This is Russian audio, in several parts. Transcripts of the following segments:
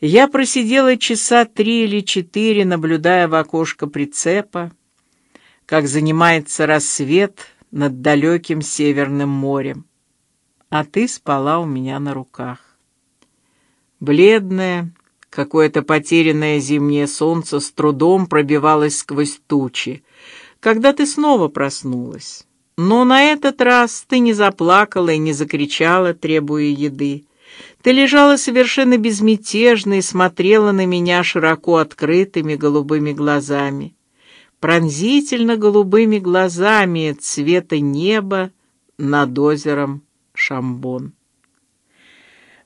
Я просидела часа три или четыре, наблюдая в окошко прицепа, как занимается рассвет над далеким северным морем, а ты спала у меня на руках. Бледное, какое-то потерянное зимнее солнце с трудом пробивалось сквозь тучи, когда ты снова проснулась. Но на этот раз ты не заплакала и не закричала, требуя еды. Ты лежала совершенно безмятежно и смотрела на меня широко открытыми голубыми глазами, пронзительно голубыми глазами цвета неба над озером Шамбон.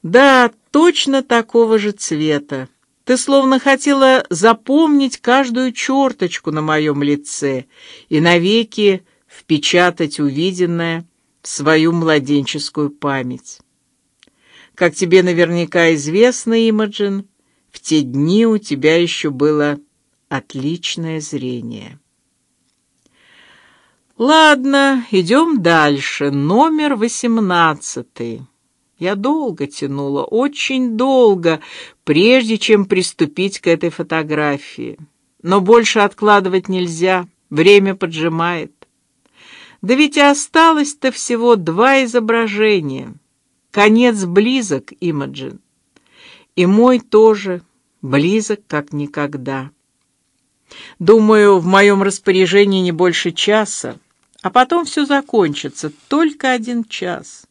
Да, точно такого же цвета. Ты словно хотела запомнить каждую черточку на моем лице и навеки впечатать увиденное в свою младенческую память. Как тебе наверняка известно, Имаджин, в те дни у тебя еще было отличное зрение. Ладно, идем дальше. Номер восемнадцатый. Я долго тянула, очень долго, прежде чем приступить к этой фотографии. Но больше откладывать нельзя, время поджимает. Да ведь и осталось-то всего два изображения. Конец близок, Имаджин. И мой тоже близок, как никогда. Думаю, в моем распоряжении не больше часа, а потом все закончится, только один час.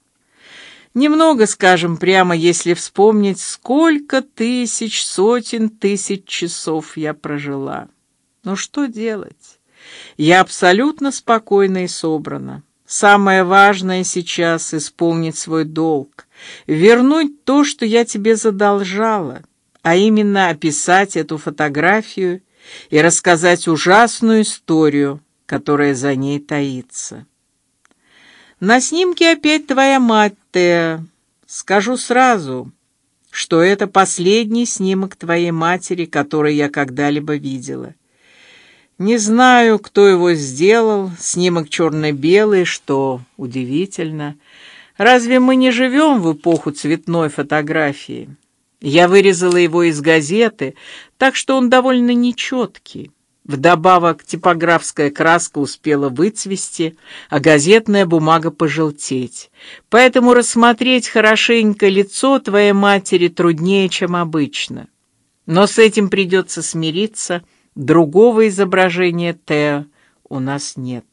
Немного, скажем прямо, если вспомнить, сколько тысяч, сотен тысяч часов я прожила. Но что делать? Я абсолютно спокойна и собрана. Самое важное сейчас — исполнить свой долг, вернуть то, что я тебе задолжала, а именно описать эту фотографию и рассказать ужасную историю, которая за ней таится. На снимке опять твоя мать, Теа. Скажу сразу, что это последний снимок твоей матери, который я когда-либо видела. Не знаю, кто его сделал. Снимок черно-белый, что удивительно. Разве мы не живем в эпоху цветной фотографии? Я вырезала его из газеты, так что он довольно нечеткий. Вдобавок типографская краска успела выцвести, а газетная бумага пожелтеть. Поэтому рассмотреть хорошенько лицо твоей матери труднее, чем обычно. Но с этим придется смириться. Другого изображения Тео у нас нет.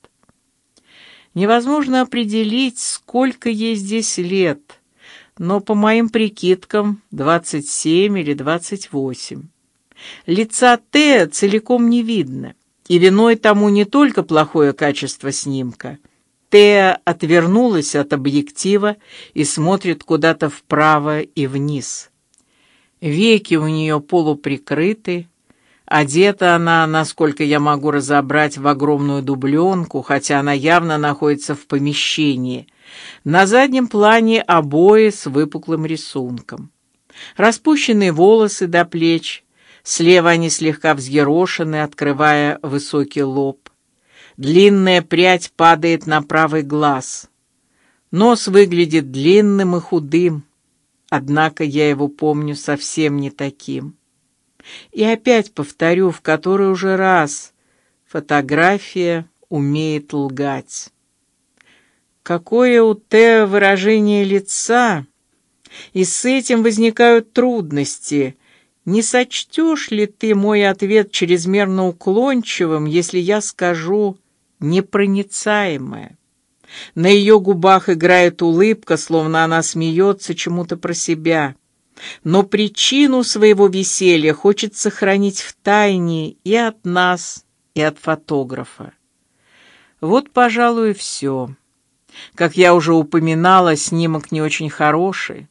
Невозможно определить, сколько ей здесь лет, но по моим прикидкам двадцать семь или двадцать восемь. Лица Тея целиком не видно, и виной тому не только плохое качество снимка. Тея отвернулась от объектива и смотрит куда-то вправо и вниз. Веки у нее полуприкрыты, одета она, насколько я могу разобрать, в огромную дубленку, хотя она явно находится в помещении. На заднем плане обои с выпуклым рисунком. Распущенные волосы до плеч, Слева они слегка взъерошены, открывая высокий лоб. Длинная прядь падает на правый глаз. Нос выглядит длинным и худым, однако я его помню совсем не таким. И опять повторю, в который уже раз, фотография умеет лгать. Какое у Тео выражение лица, и с этим возникают трудности — не сочтешь ли ты мой ответ чрезмерно уклончивым, если я скажу непроницаемое? На ее губах играет улыбка, словно она смеется чему-то про себя. Но причину своего веселья хочет сохранить в тайне и от нас, и от фотографа. Вот, пожалуй, все. Как я уже упоминала, снимок не очень хороший.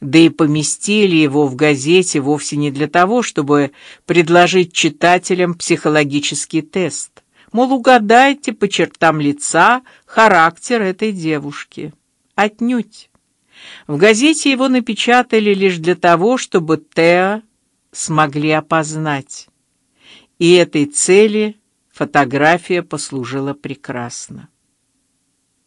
Да и поместили его в газете вовсе не для того, чтобы предложить читателям психологический тест. Мол, угадайте по чертам лица характер этой девушки. Отнюдь. В газете его напечатали лишь для того, чтобы Теа смогли опознать. И этой цели фотография послужила прекрасно.